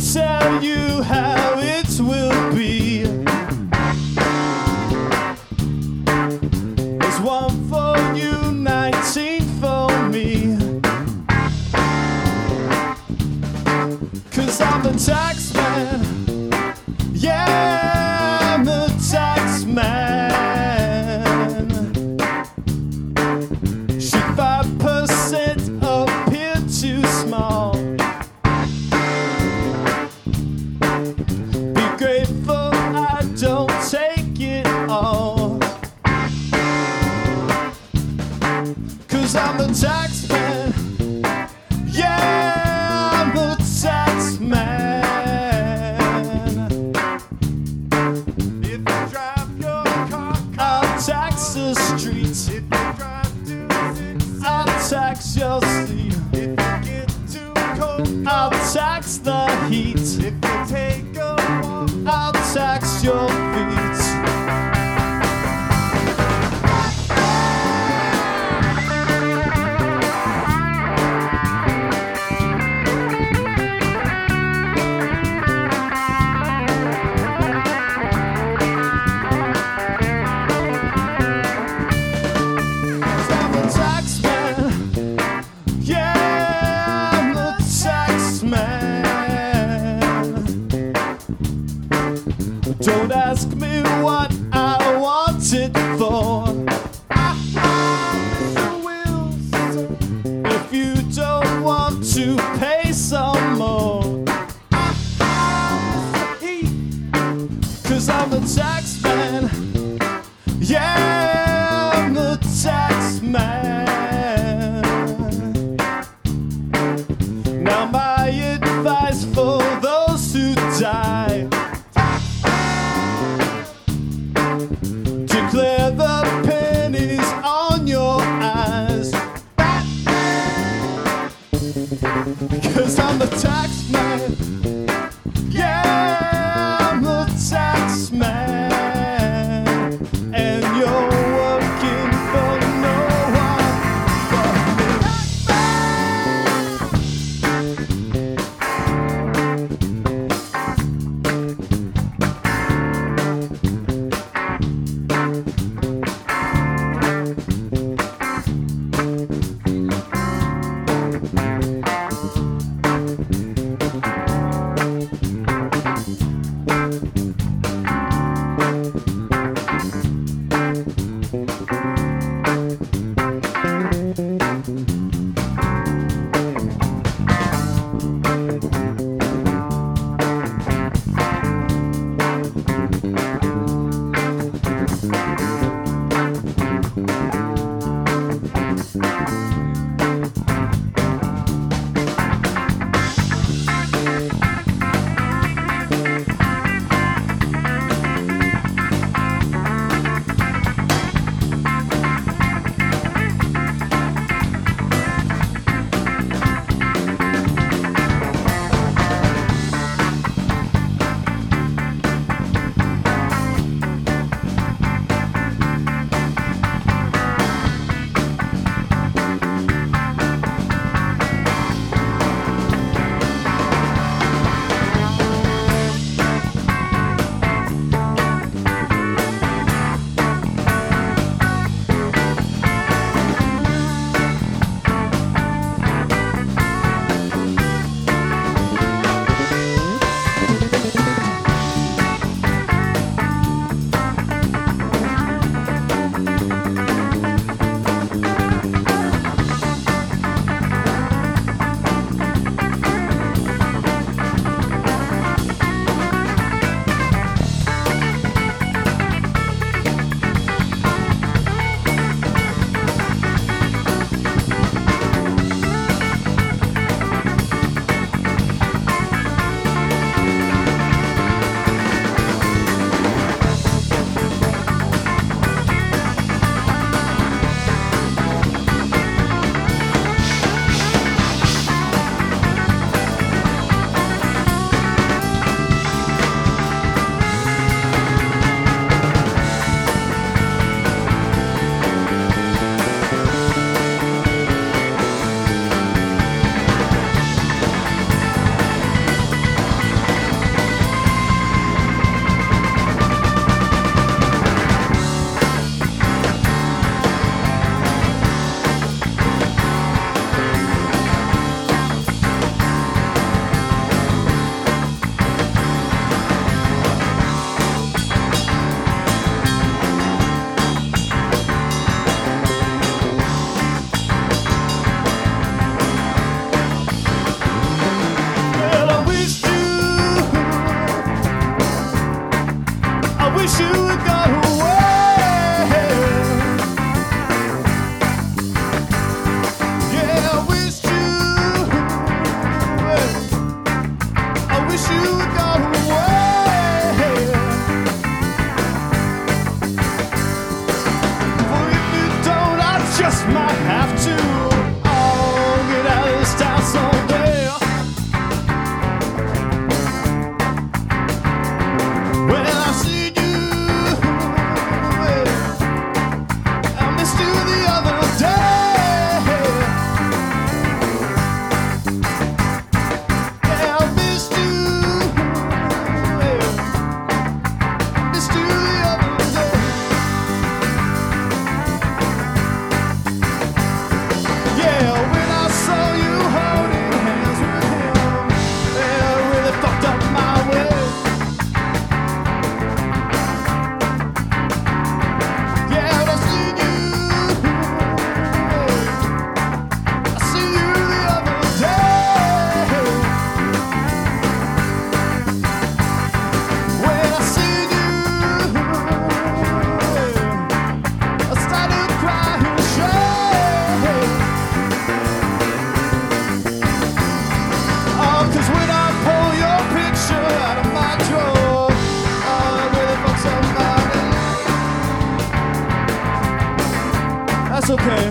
tell I'm the tax for those who die Mm-hmm. Just might That's okay.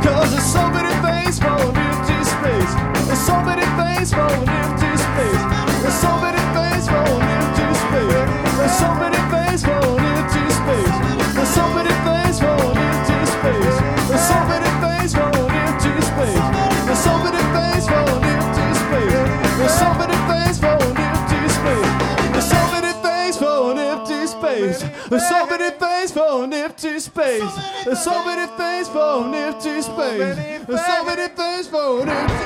Cause there's so many things for an empty space. There's so many things for an empty space. There's so many things for an empty space. There's so many things for an empty space. There's so many space. There's so many things for an empty space. There's so many things for an empty.